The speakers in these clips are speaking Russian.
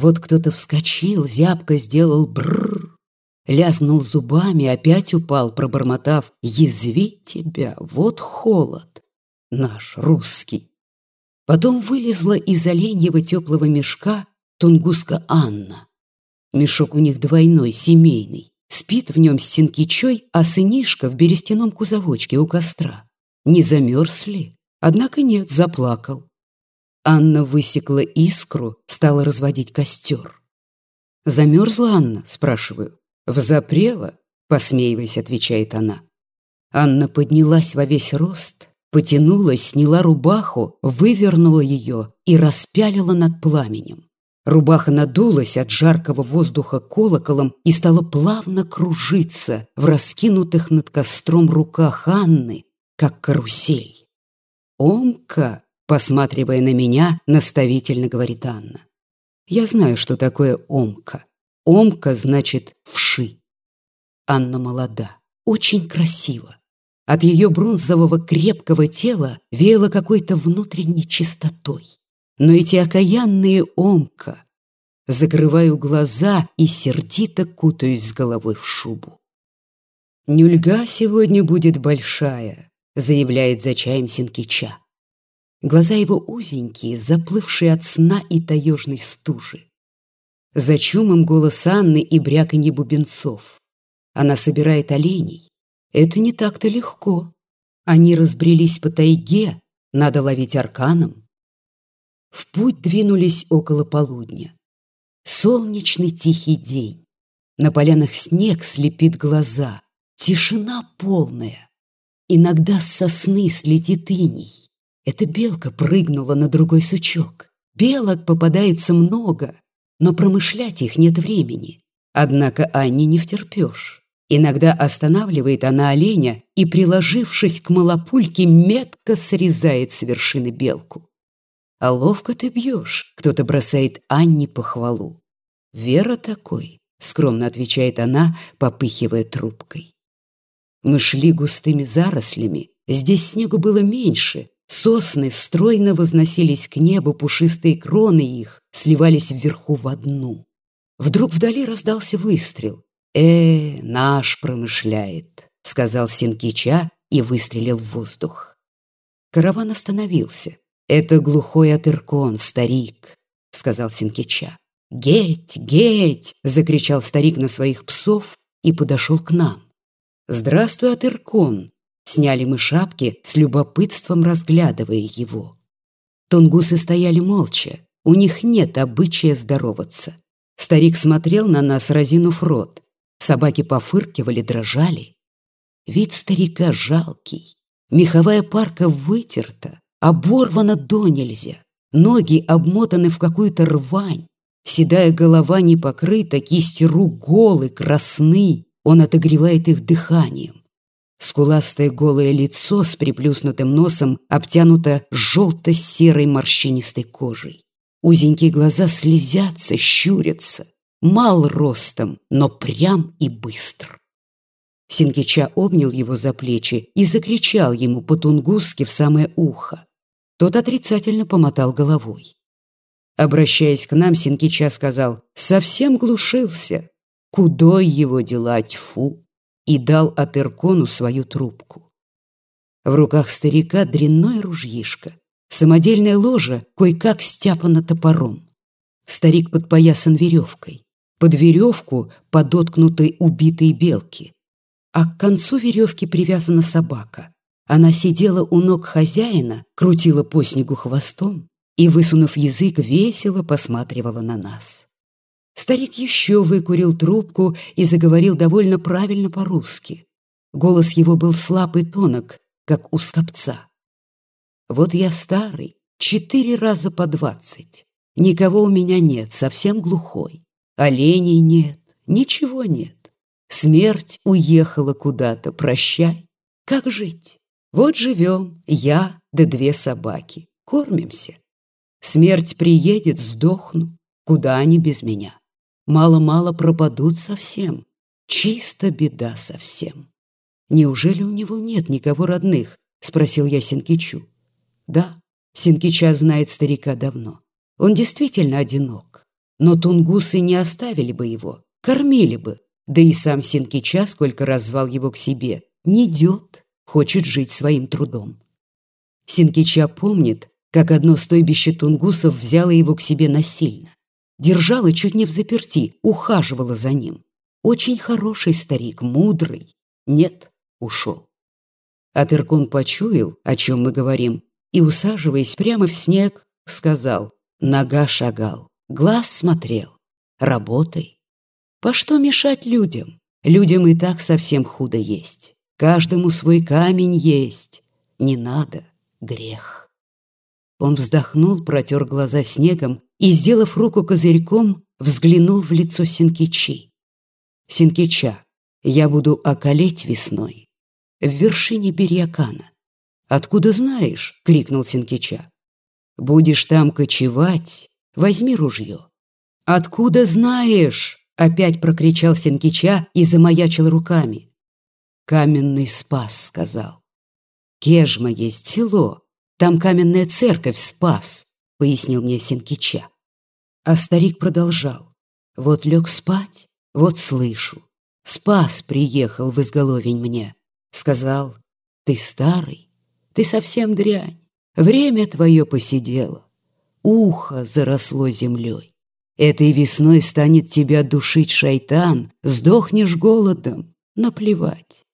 Вот кто-то вскочил, зябко сделал бррр, лязгнул зубами, опять упал, пробормотав «Язвить тебя, вот холод, наш русский». Потом вылезла из оленьего теплого мешка тунгуска Анна. Мешок у них двойной, семейный. Спит в нем синкичой, а сынишка в берестяном кузовочке у костра. Не замерз ли? Однако нет, заплакал. Анна высекла искру, стала разводить костер. «Замерзла Анна?» – спрашиваю. «Взапрела?» – посмеиваясь, отвечает она. Анна поднялась во весь рост, потянулась, сняла рубаху, вывернула ее и распялила над пламенем. Рубаха надулась от жаркого воздуха колоколом и стала плавно кружиться в раскинутых над костром руках Анны, как карусель. «Омка!» Посматривая на меня, наставительно говорит Анна. Я знаю, что такое омка. Омка значит вши. Анна молода, очень красива. От ее бронзового крепкого тела веяло какой-то внутренней чистотой. Но эти окаянные омка. Закрываю глаза и сердито кутаюсь с головой в шубу. «Нюльга сегодня будет большая», заявляет за чаем Синкича. Глаза его узенькие, заплывшие от сна и таежной стужи. За чумом голос Анны и бряканье бубенцов. Она собирает оленей. Это не так-то легко. Они разбрелись по тайге, надо ловить арканом. В путь двинулись около полудня. Солнечный тихий день. На полянах снег слепит глаза. Тишина полная. Иногда с сосны слетит иней. Эта белка прыгнула на другой сучок. Белок попадается много, но промышлять их нет времени. Однако Анне не втерпешь. Иногда останавливает она оленя и, приложившись к малопульке, метко срезает с вершины белку. «А ловко ты бьешь», — кто-то бросает Анне похвалу. «Вера такой», — скромно отвечает она, попыхивая трубкой. Мы шли густыми зарослями, здесь снегу было меньше, Сосны стройно возносились к небу, пушистые кроны их сливались вверху в одну. Вдруг вдали раздался выстрел. «Э, наш промышляет», — сказал Синкича и выстрелил в воздух. Караван остановился. «Это глухой Атыркон, старик», — сказал Синкича. «Геть, геть!» — закричал старик на своих псов и подошел к нам. «Здравствуй, Атыркон!» Сняли мы шапки, с любопытством разглядывая его. Тунгусы стояли молча, у них нет обычая здороваться. Старик смотрел на нас, разинув рот. Собаки пофыркивали, дрожали. Вид старика жалкий. Меховая парка вытерта, оборвана до нельзя. Ноги обмотаны в какую-то рвань. Седая голова не покрыта, кисти рук голы, красны. Он отогревает их дыханием. Скуластое голое лицо с приплюснутым носом обтянуто желто-серой морщинистой кожей. Узенькие глаза слезятся, щурятся. Мал ростом, но прям и быстр. Синкича обнял его за плечи и закричал ему по-тунгусски в самое ухо. Тот отрицательно помотал головой. Обращаясь к нам, Синкича сказал, «Совсем глушился. Кудой его дела, тьфу!» И дал Атеркону свою трубку. В руках старика дрянное ружьишко, самодельная ложа кое-как стяпана топором. Старик подпоясан веревкой. Под веревку подоткнуты убитые белки. А к концу веревки привязана собака. Она сидела у ног хозяина, крутила по снегу хвостом и, высунув язык, весело посматривала на нас. Старик еще выкурил трубку и заговорил довольно правильно по-русски. Голос его был слаб и тонок, как у скопца. «Вот я старый, четыре раза по двадцать. Никого у меня нет, совсем глухой. Оленей нет, ничего нет. Смерть уехала куда-то, прощай. Как жить? Вот живем, я да две собаки. Кормимся. Смерть приедет, сдохну. Куда они без меня? Мало-мало пропадут совсем. Чисто беда совсем. Неужели у него нет никого родных? Спросил я Синкичу. Да, Синкича знает старика давно. Он действительно одинок. Но тунгусы не оставили бы его, кормили бы. Да и сам Синкича, сколько развал его к себе, не идет, хочет жить своим трудом. Синкича помнит, как одно стойбище тунгусов взяло его к себе насильно. Держала чуть не в заперти, ухаживала за ним. Очень хороший старик, мудрый. Нет, ушел. Атыркун почуял, о чем мы говорим, и, усаживаясь прямо в снег, сказал, нога шагал, глаз смотрел, работай. По что мешать людям? Людям и так совсем худо есть. Каждому свой камень есть. Не надо, грех. Он вздохнул, протер глаза снегом и, сделав руку козырьком, взглянул в лицо Синкичи. «Синкича, я буду околеть весной в вершине Берьякана. «Откуда знаешь?» — крикнул Синкича. «Будешь там кочевать, возьми ружье». «Откуда знаешь?» — опять прокричал Синкича и замаячил руками. «Каменный спас», — сказал. «Кежма есть село, там каменная церковь спас», — пояснил мне Синкича. А старик продолжал. «Вот лег спать, вот слышу. Спас приехал в изголовень мне. Сказал, ты старый, ты совсем дрянь, время твое посидело, ухо заросло землей. Этой весной станет тебя душить шайтан, сдохнешь голодом, наплевать,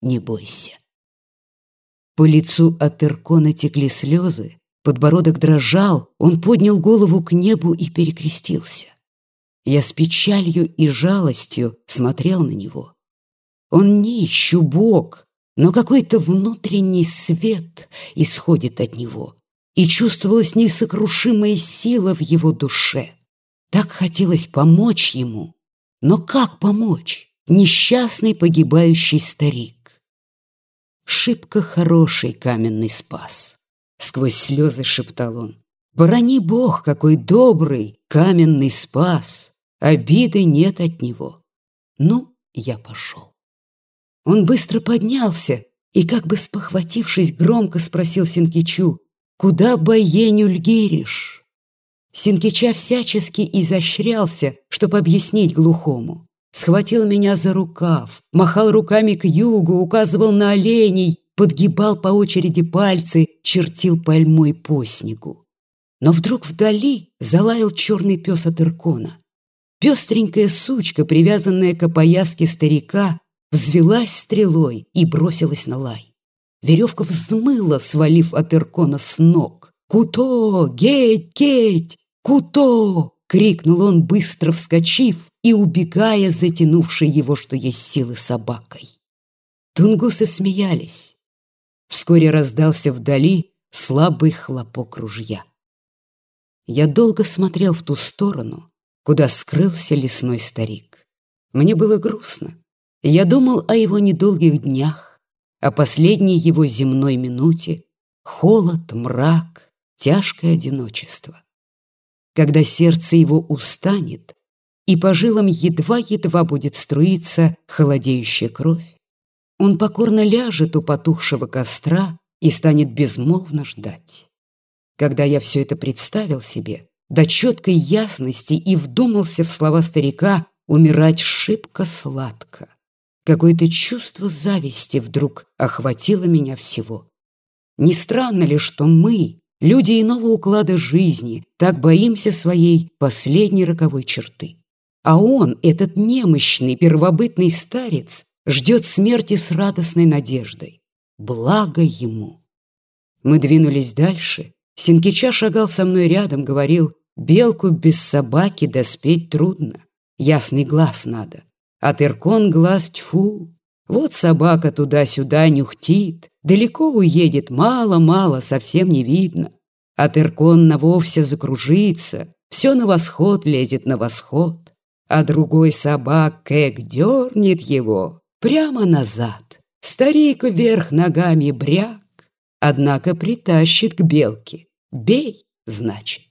не бойся. По лицу от Иркона текли слезы, подбородок дрожал, он поднял голову к небу и перекрестился. Я с печалью и жалостью смотрел на него. Он не чубок, но какой-то внутренний свет исходит от него, и чувствовалась несокрушимая сила в его душе. Так хотелось помочь ему. Но как помочь? Несчастный погибающий старик. Шибко хороший каменный спас. Сквозь слезы шептал он. Брони Бог, какой добрый каменный спас. Обиды нет от него. Ну, я пошел. Он быстро поднялся и, как бы спохватившись, громко спросил Синкичу, «Куда боеню льгиришь?» Синкича всячески изощрялся, чтобы объяснить глухому. Схватил меня за рукав, махал руками к югу, указывал на оленей, подгибал по очереди пальцы, чертил пальмой по снегу. Но вдруг вдали залаял черный пес от Иркона. Пестренькая сучка, привязанная к опояске старика, взвелась стрелой и бросилась на лай. Веревка взмыла, свалив от Иркона с ног. «Куто! Геть! Геть! Куто!» — крикнул он, быстро вскочив и убегая, затянувшей его, что есть силы, собакой. Тунгусы смеялись. Вскоре раздался вдали слабый хлопок ружья. Я долго смотрел в ту сторону, куда скрылся лесной старик. Мне было грустно. Я думал о его недолгих днях, о последней его земной минуте, холод, мрак, тяжкое одиночество. Когда сердце его устанет, и по жилам едва-едва будет струиться холодеющая кровь, он покорно ляжет у потухшего костра и станет безмолвно ждать. Когда я все это представил себе, до четкой ясности и вдумался в слова старика «умирать шибко сладко», Какое-то чувство зависти вдруг охватило меня всего. Не странно ли, что мы, люди иного уклада жизни, так боимся своей последней роковой черты? А он, этот немощный первобытный старец, ждет смерти с радостной надеждой. Благо ему. Мы двинулись дальше. Синкича шагал со мной рядом, говорил, «Белку без собаки доспеть трудно, ясный глаз надо». А Тыркон глаз тьфу. Вот собака туда-сюда нюхтит, далеко уедет, мало-мало, совсем не видно. А Тыркон на вовсе закружится, все на восход лезет на восход. А другой собак кэк дернет его прямо назад. Старик вверх ногами бряк, однако притащит к белке. Бей, значит.